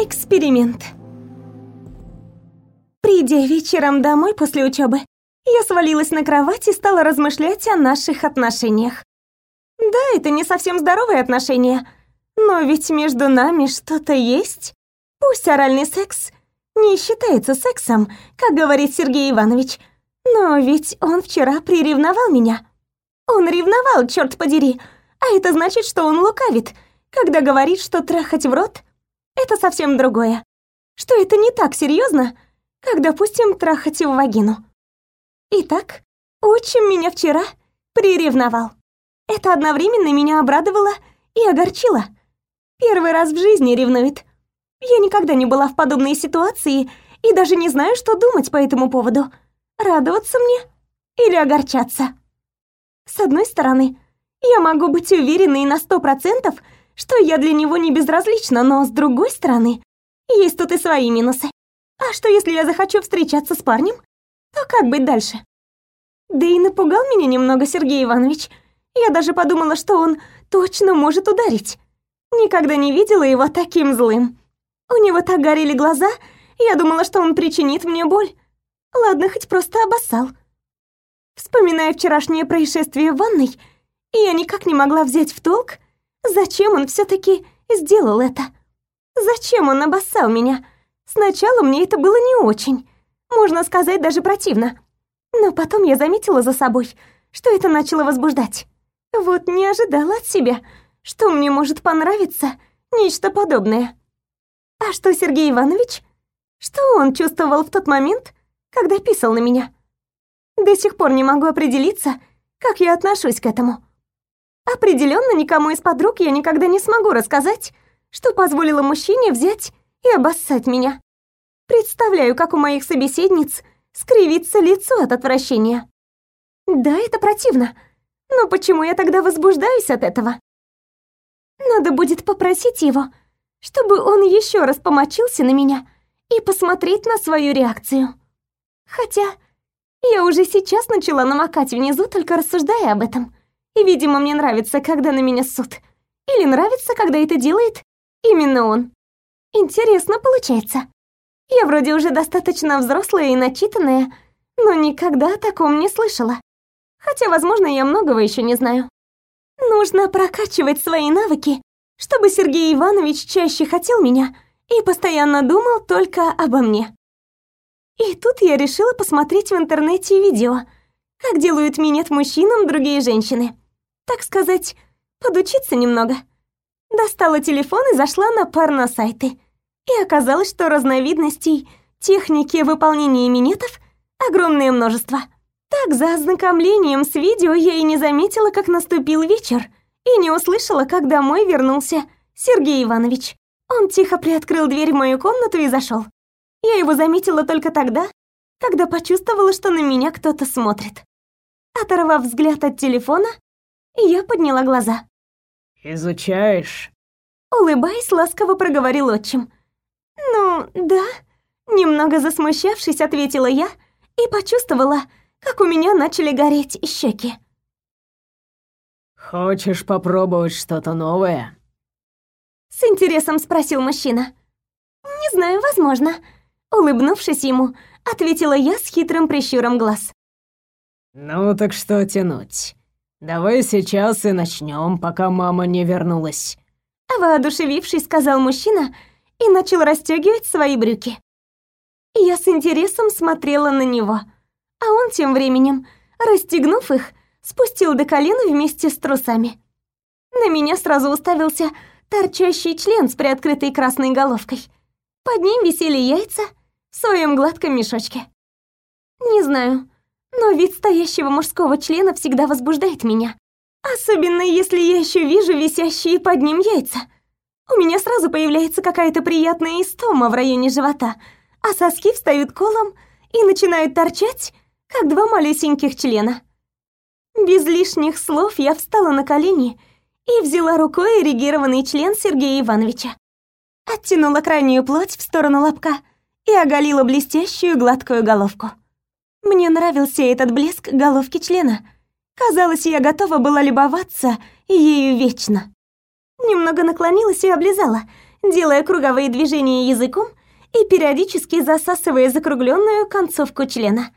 Эксперимент. Придя вечером домой после учебы, я свалилась на кровать и стала размышлять о наших отношениях. Да, это не совсем здоровые отношения, но ведь между нами что-то есть. Пусть оральный секс не считается сексом, как говорит Сергей Иванович, но ведь он вчера приревновал меня. Он ревновал, черт подери, а это значит, что он лукавит, когда говорит, что трахать в рот — это совсем другое. Что это не так серьезно, как, допустим, трахать в вагину. Итак, отчим меня вчера приревновал. Это одновременно меня обрадовало и огорчило. Первый раз в жизни ревнует. Я никогда не была в подобной ситуации и даже не знаю, что думать по этому поводу. Радоваться мне или огорчаться? С одной стороны, я могу быть уверенной на сто процентов, что я для него не безразлична, но с другой стороны, есть тут и свои минусы. А что, если я захочу встречаться с парнем? То как быть дальше? Да и напугал меня немного Сергей Иванович. Я даже подумала, что он точно может ударить. Никогда не видела его таким злым. У него так горели глаза, я думала, что он причинит мне боль. Ладно, хоть просто обоссал. Вспоминая вчерашнее происшествие в ванной, я никак не могла взять в толк, зачем он все таки сделал это. Зачем он обоссал меня? Сначала мне это было не очень, можно сказать, даже противно. Но потом я заметила за собой, что это начало возбуждать. Вот не ожидала от себя, что мне может понравиться нечто подобное. А что Сергей Иванович? Что он чувствовал в тот момент, когда писал на меня? До сих пор не могу определиться, как я отношусь к этому. Определенно никому из подруг я никогда не смогу рассказать, что позволило мужчине взять и обоссать меня. Представляю, как у моих собеседниц скривится лицо от отвращения. Да, это противно, но почему я тогда возбуждаюсь от этого? Надо будет попросить его, чтобы он еще раз помочился на меня и посмотреть на свою реакцию. Хотя я уже сейчас начала намокать внизу, только рассуждая об этом. И, видимо, мне нравится, когда на меня суд. Или нравится, когда это делает именно он. Интересно получается. Я вроде уже достаточно взрослая и начитанная, но никогда о таком не слышала. Хотя, возможно, я многого еще не знаю. Нужно прокачивать свои навыки, чтобы Сергей Иванович чаще хотел меня и постоянно думал только обо мне. И тут я решила посмотреть в интернете видео, как делают минет мужчинам другие женщины. Так сказать, подучиться немного. Достала телефон и зашла на порно-сайты. И оказалось, что разновидностей техники выполнения минетов огромное множество. Так, за ознакомлением с видео я и не заметила, как наступил вечер, и не услышала, как домой вернулся Сергей Иванович. Он тихо приоткрыл дверь в мою комнату и зашел. Я его заметила только тогда, когда почувствовала, что на меня кто-то смотрит. Оторвав взгляд от телефона, я подняла глаза. «Изучаешь?» Улыбаясь, ласково проговорил отчим. «Ну, да», немного засмущавшись, ответила я и почувствовала, как у меня начали гореть щеки. «Хочешь попробовать что-то новое?» С интересом спросил мужчина. «Не знаю, возможно». Улыбнувшись ему, ответила я с хитрым прищуром глаз. «Ну так что тянуть? Давай сейчас и начнем, пока мама не вернулась». Воодушевившись, сказал мужчина и начал расстегивать свои брюки. Я с интересом смотрела на него, а он тем временем, расстегнув их, спустил до колена вместе с трусами. На меня сразу уставился торчащий член с приоткрытой красной головкой. Под ним висели яйца в своем гладком мешочке. Не знаю, но вид стоящего мужского члена всегда возбуждает меня. Особенно если я еще вижу висящие под ним яйца. У меня сразу появляется какая-то приятная истома в районе живота, а соски встают колом и начинают торчать, как два малюсеньких члена. Без лишних слов я встала на колени и взяла рукой эрегированный член Сергея Ивановича. Оттянула крайнюю плоть в сторону лобка и оголила блестящую гладкую головку. Мне нравился этот блеск головки члена. Казалось, я готова была любоваться ею вечно. Немного наклонилась и облизала, делая круговые движения языком и периодически засасывая закругленную концовку члена.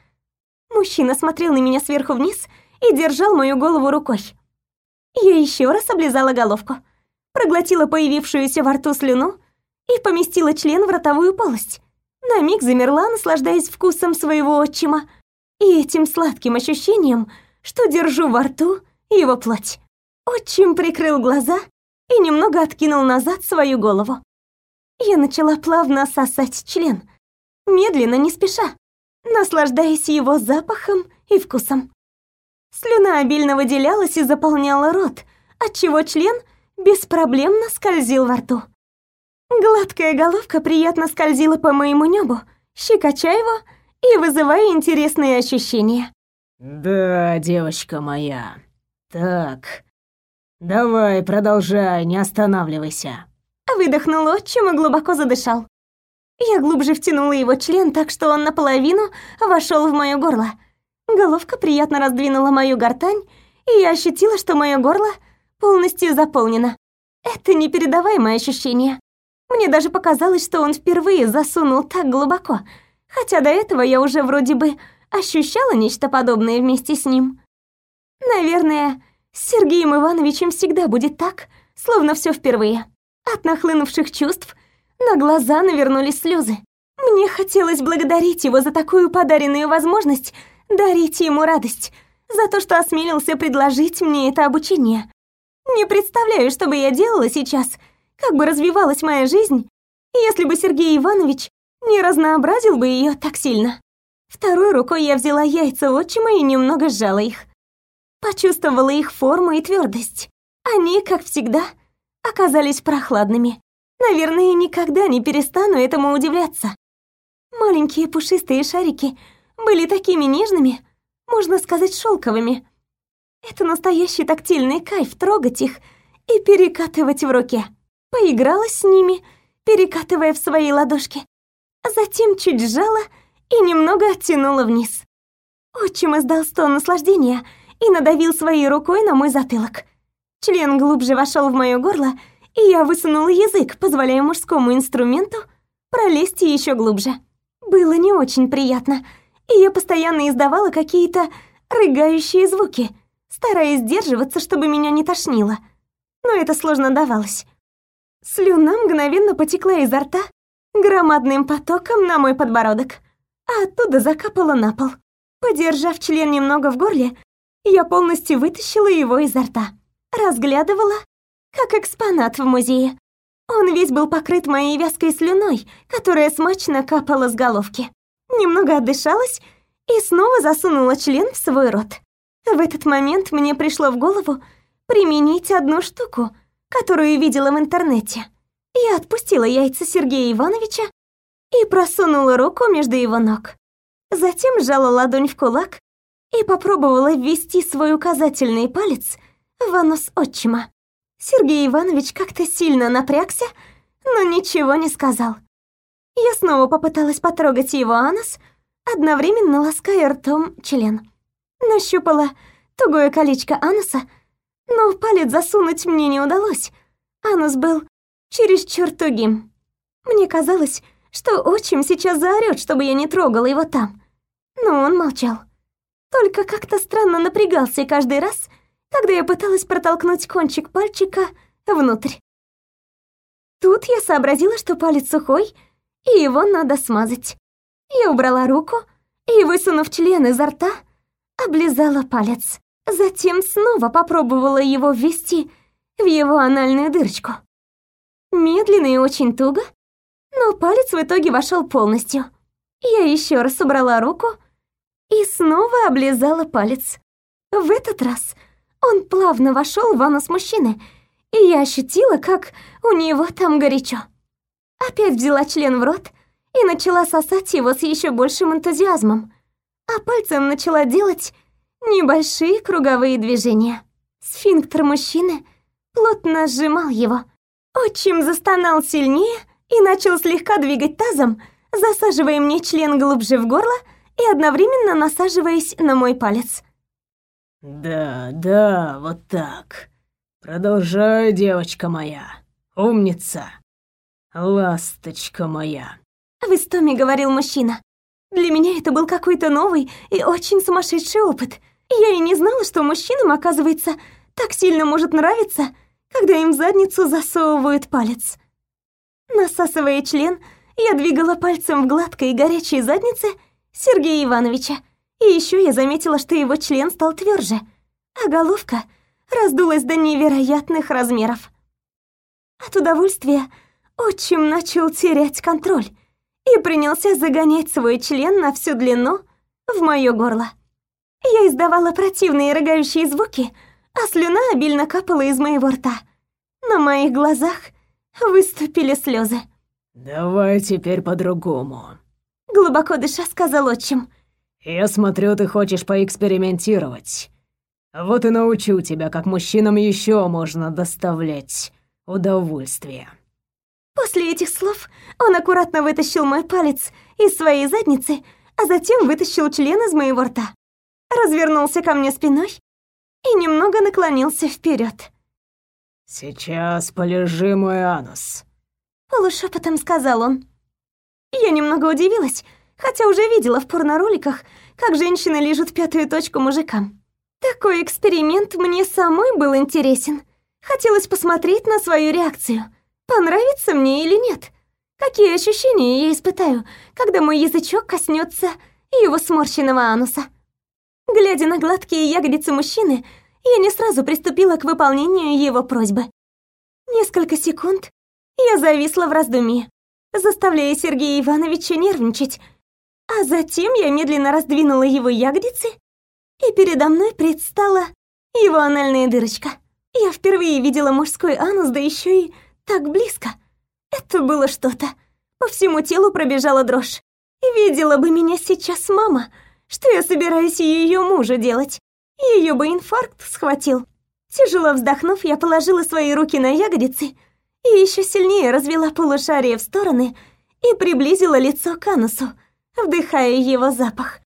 Мужчина смотрел на меня сверху вниз и держал мою голову рукой. Я еще раз облизала головку, проглотила появившуюся во рту слюну и поместила член в ротовую полость. На миг замерла, наслаждаясь вкусом своего отчима и этим сладким ощущением, что держу во рту его плоть. Отчим прикрыл глаза и немного откинул назад свою голову. Я начала плавно сосать член, медленно, не спеша, наслаждаясь его запахом и вкусом. Слюна обильно выделялась и заполняла рот, отчего член беспроблемно скользил во рту. Гладкая головка приятно скользила по моему небу, щекоча его и вызывая интересные ощущения. «Да, девочка моя. Так, давай, продолжай, не останавливайся». Выдохнул отчим и глубоко задышал. Я глубже втянула его член так, что он наполовину вошел в мое горло. Головка приятно раздвинула мою гортань, и я ощутила, что мое горло полностью заполнено. Это непередаваемое ощущение. Мне даже показалось, что он впервые засунул так глубоко, хотя до этого я уже вроде бы ощущала нечто подобное вместе с ним. Наверное, с Сергеем Ивановичем всегда будет так, словно все впервые. От нахлынувших чувств на глаза навернулись слезы. Мне хотелось благодарить его за такую подаренную возможность дарить ему радость, за то, что осмелился предложить мне это обучение. Не представляю, что бы я делала сейчас — как бы развивалась моя жизнь, если бы Сергей Иванович не разнообразил бы ее так сильно. Второй рукой я взяла яйца отчима и немного сжала их. Почувствовала их форму и твердость. Они, как всегда, оказались прохладными. Наверное, никогда не перестану этому удивляться. Маленькие пушистые шарики были такими нежными, можно сказать, шелковыми. Это настоящий тактильный кайф трогать их и перекатывать в руке поиграла с ними, перекатывая в свои ладошки, а затем чуть сжала и немного оттянула вниз. Отчим издал стон наслаждения и надавил своей рукой на мой затылок. Член глубже вошел в мое горло, и я высунула язык, позволяя мужскому инструменту пролезть еще глубже. Было не очень приятно, и я постоянно издавала какие-то рыгающие звуки, стараясь сдерживаться, чтобы меня не тошнило. Но это сложно давалось. Слюна мгновенно потекла изо рта громадным потоком на мой подбородок, а оттуда закапала на пол. Подержав член немного в горле, я полностью вытащила его изо рта. Разглядывала, как экспонат в музее. Он весь был покрыт моей вязкой слюной, которая смачно капала с головки. Немного отдышалась и снова засунула член в свой рот. В этот момент мне пришло в голову применить одну штуку — которую видела в интернете. Я отпустила яйца Сергея Ивановича и просунула руку между его ног. Затем сжала ладонь в кулак и попробовала ввести свой указательный палец в анус отчима. Сергей Иванович как-то сильно напрягся, но ничего не сказал. Я снова попыталась потрогать его анус, одновременно лаская ртом член. Нащупала тугое колечко ануса — но палец засунуть мне не удалось. Анус был чересчур тугим. Мне казалось, что отчим сейчас заорёт, чтобы я не трогала его там. Но он молчал. Только как-то странно напрягался каждый раз, когда я пыталась протолкнуть кончик пальчика внутрь. Тут я сообразила, что палец сухой, и его надо смазать. Я убрала руку и, высунув член изо рта, облизала палец. Затем снова попробовала его ввести в его анальную дырочку. Медленно и очень туго, но палец в итоге вошел полностью. Я еще раз убрала руку и снова облизала палец. В этот раз он плавно вошел в анус мужчины, и я ощутила, как у него там горячо. Опять взяла член в рот и начала сосать его с еще большим энтузиазмом, а пальцем начала делать Небольшие круговые движения. Сфинктер мужчины плотно сжимал его. Отчим застонал сильнее и начал слегка двигать тазом, засаживая мне член глубже в горло и одновременно насаживаясь на мой палец. «Да, да, вот так. Продолжай, девочка моя. Умница!» Ласточка моя. В истоме говорил мужчина. Для меня это был какой-то новый и очень сумасшедший опыт. Я и не знала, что мужчинам, оказывается, так сильно может нравиться, когда им в задницу засовывают палец. Насасывая член, я двигала пальцем в гладкой и горячей заднице Сергея Ивановича. И еще я заметила, что его член стал тверже, а головка раздулась до невероятных размеров. От удовольствия отчим начал терять контроль и принялся загонять свой член на всю длину в моё горло. Я издавала противные рыгающие звуки, а слюна обильно капала из моего рта. На моих глазах выступили слезы. «Давай теперь по-другому», — глубоко дыша сказал отчим. «Я смотрю, ты хочешь поэкспериментировать. Вот и научу тебя, как мужчинам еще можно доставлять удовольствие». После этих слов он аккуратно вытащил мой палец из своей задницы, а затем вытащил член из моего рта. Развернулся ко мне спиной и немного наклонился вперед. «Сейчас полежи мой анус», — полушепотом сказал он. Я немного удивилась, хотя уже видела в порнороликах, как женщины лижут пятую точку мужикам. Такой эксперимент мне самой был интересен. Хотелось посмотреть на свою реакцию — понравится мне или нет. Какие ощущения я испытаю, когда мой язычок коснется его сморщенного ануса. Глядя на гладкие ягодицы мужчины, я не сразу приступила к выполнению его просьбы. Несколько секунд я зависла в раздумье, заставляя Сергея Ивановича нервничать, а затем я медленно раздвинула его ягодицы, и передо мной предстала его анальная дырочка. Я впервые видела мужской анус, да еще и так близко. Это было что-то. По всему телу пробежала дрожь. Видела бы меня сейчас мама, что я собираюсь ее мужу делать. Ее бы инфаркт схватил. Тяжело вздохнув, я положила свои руки на ягодицы и еще сильнее развела полушарие в стороны и приблизила лицо к анусу, вдыхая его запах.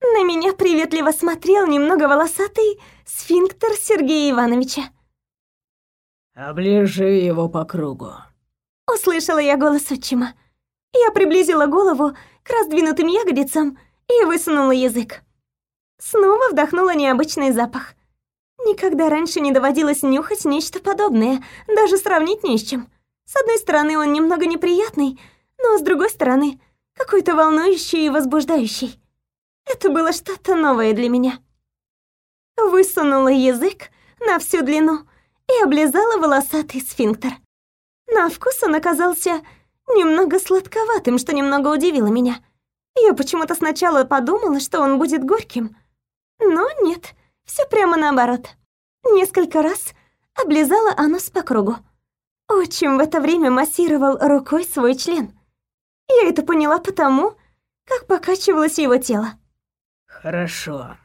На меня приветливо смотрел немного волосатый сфинктер Сергея Ивановича. «Оближи его по кругу». Услышала я голос отчима. Я приблизила голову к раздвинутым ягодицам и высунула язык. Снова вдохнула необычный запах. Никогда раньше не доводилось нюхать нечто подобное, даже сравнить не с чем. С одной стороны, он немного неприятный, но с другой стороны, какой-то волнующий и возбуждающий. Это было что-то новое для меня. Высунула язык на всю длину и облизала волосатый сфинктер. На вкус он оказался немного сладковатым, что немного удивило меня. Я почему-то сначала подумала, что он будет горьким. Но нет, все прямо наоборот. Несколько раз облизала анус по кругу. Отчим в это время массировал рукой свой член. Я это поняла потому, как покачивалось его тело. «Хорошо.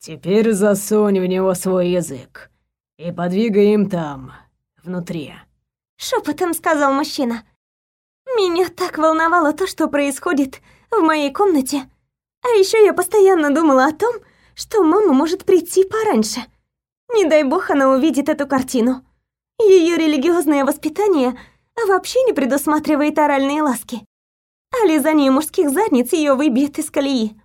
Теперь засунь в него свой язык и подвигай им там, внутри», — шепотом сказал мужчина. «Меня так волновало то, что происходит в моей комнате. А еще я постоянно думала о том, что мама может прийти пораньше. Не дай бог она увидит эту картину. Ее религиозное воспитание вообще не предусматривает оральные ласки. А лизание мужских задниц ее выбьет из колеи.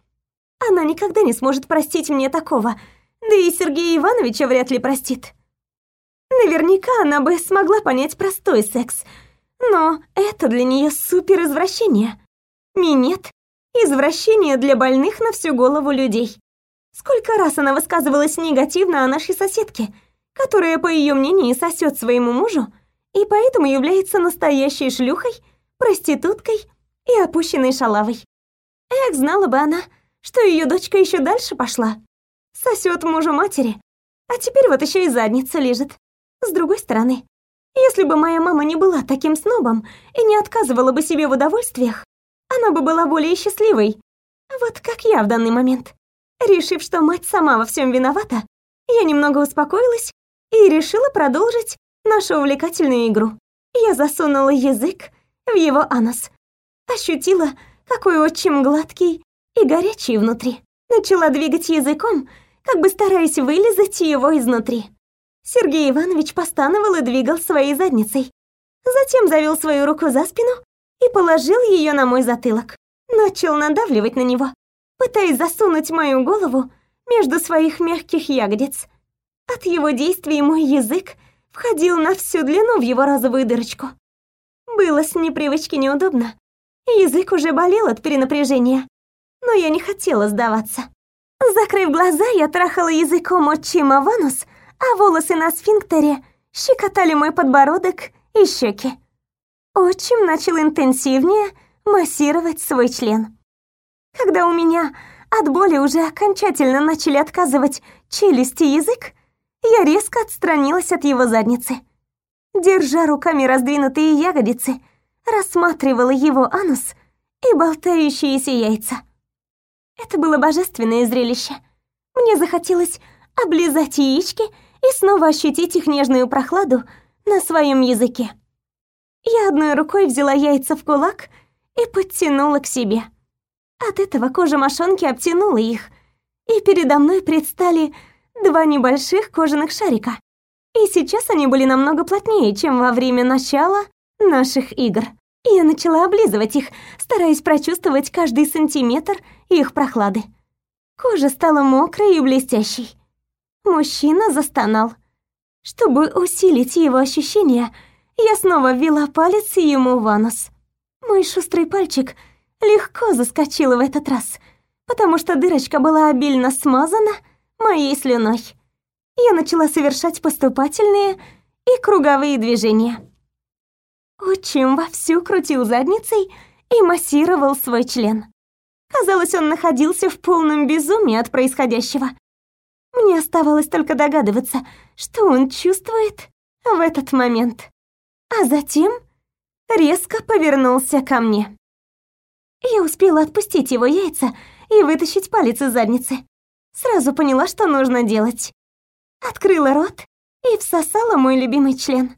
Она никогда не сможет простить мне такого, да и Сергея Ивановича вряд ли простит. Наверняка она бы смогла понять простой секс, но это для нее супер извращение. Минет — извращение для больных на всю голову людей. Сколько раз она высказывалась негативно о нашей соседке, которая, по ее мнению, сосет своему мужу и поэтому является настоящей шлюхой, проституткой и опущенной шалавой. Эх, знала бы она, что ее дочка еще дальше пошла. Сосет мужу матери, а теперь вот еще и задница лежит. С другой стороны, если бы моя мама не была таким снобом и не отказывала бы себе в удовольствиях, она бы была более счастливой. Вот как я в данный момент. Решив, что мать сама во всем виновата, я немного успокоилась и решила продолжить нашу увлекательную игру. Я засунула язык в его анус. Ощутила, какой отчим гладкий и горячий внутри. Начала двигать языком, как бы стараясь вылезать его изнутри. Сергей Иванович постановал и двигал своей задницей, Затем завел свою руку за спину и положил ее на мой затылок. Начал надавливать на него, пытаясь засунуть мою голову между своих мягких ягодиц. От его действий мой язык входил на всю длину в его розовую дырочку. Было с непривычки неудобно. Язык уже болел от перенапряжения, но я не хотела сдаваться. Закрыв глаза, я трахала языком отчима в анус, а волосы на сфинктере щекотали мой подбородок и щеки. Отчим начал интенсивнее массировать свой член. Когда у меня от боли уже окончательно начали отказывать челюсти и язык, я резко отстранилась от его задницы. Держа руками раздвинутые ягодицы, рассматривала его анус и болтающиеся яйца. Это было божественное зрелище. Мне захотелось облизать яички и снова ощутить их нежную прохладу на своем языке. Я одной рукой взяла яйца в кулак и подтянула к себе. От этого кожа мошонки обтянула их, и передо мной предстали два небольших кожаных шарика. И сейчас они были намного плотнее, чем во время начала наших игр. Я начала облизывать их, стараясь прочувствовать каждый сантиметр их прохлады. Кожа стала мокрой и блестящей. Мужчина застонал. Чтобы усилить его ощущения, я снова ввела палец ему в анус. Мой шустрый пальчик легко заскочил в этот раз, потому что дырочка была обильно смазана моей слюной. Я начала совершать поступательные и круговые движения. Отчим вовсю крутил задницей и массировал свой член. Казалось, он находился в полном безумии от происходящего. Мне оставалось только догадываться, что он чувствует в этот момент. А затем резко повернулся ко мне. Я успела отпустить его яйца и вытащить палец из задницы. Сразу поняла, что нужно делать. Открыла рот и всосала мой любимый член.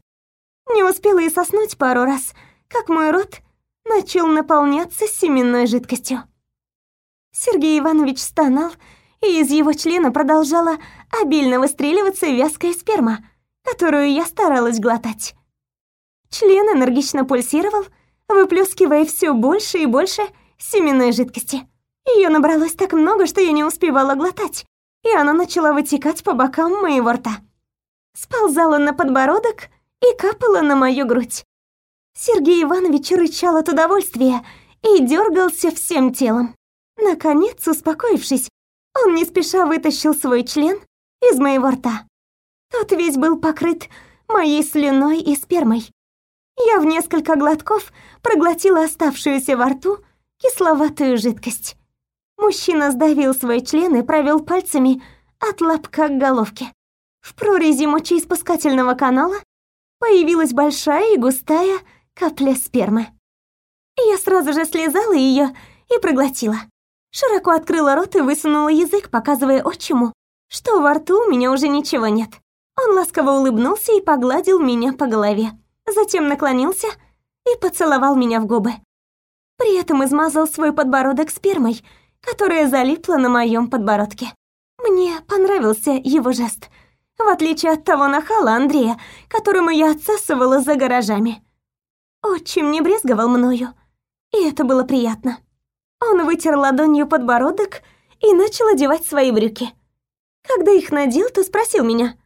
Не успела и соснуть пару раз, как мой рот начал наполняться семенной жидкостью. Сергей Иванович стонал, и из его члена продолжала обильно выстреливаться вязкая сперма, которую я старалась глотать. Член энергично пульсировал, выплескивая все больше и больше семенной жидкости. Ее набралось так много, что я не успевала глотать, и она начала вытекать по бокам моего рта. Сползала на подбородок и капала на мою грудь. Сергей Иванович рычал от удовольствия и дергался всем телом. Наконец, успокоившись, он не спеша вытащил свой член из моего рта. Тот весь был покрыт моей слюной и спермой. Я в несколько глотков проглотила оставшуюся во рту кисловатую жидкость. Мужчина сдавил свой член и провел пальцами от лобка к головке. В прорези мочеиспускательного канала появилась большая и густая капля спермы. Я сразу же слезала ее и проглотила. Широко открыла рот и высунула язык, показывая отчиму, что во рту у меня уже ничего нет. Он ласково улыбнулся и погладил меня по голове. Затем наклонился и поцеловал меня в губы. При этом измазал свой подбородок спермой, которая залипла на моем подбородке. Мне понравился его жест, в отличие от того нахала Андрея, которому я отсасывала за гаражами. Отчим не брезговал мною, и это было приятно. Он вытер ладонью подбородок и начал одевать свои брюки. Когда их надел, то спросил меня.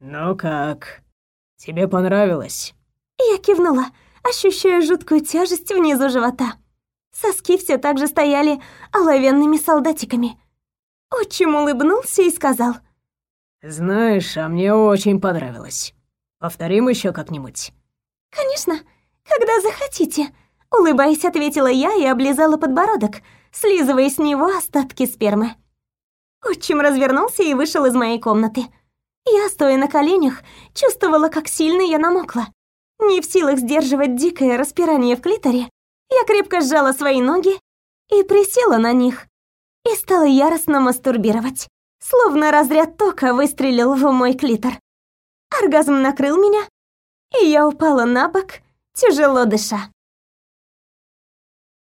«Ну как, тебе понравилось?» Я кивнула, ощущая жуткую тяжесть внизу живота. Соски все так же стояли оловянными солдатиками. Отчим улыбнулся и сказал. «Знаешь, а мне очень понравилось. Повторим еще как-нибудь?» «Конечно, когда захотите», Улыбаясь, ответила я и облизала подбородок, слизывая с него остатки спермы. Отчим развернулся и вышел из моей комнаты. Я, стоя на коленях, чувствовала, как сильно я намокла. Не в силах сдерживать дикое распирание в клиторе, я крепко сжала свои ноги и присела на них. И стала яростно мастурбировать. Словно разряд тока выстрелил в мой клитор. Оргазм накрыл меня, и я упала на бок, тяжело дыша.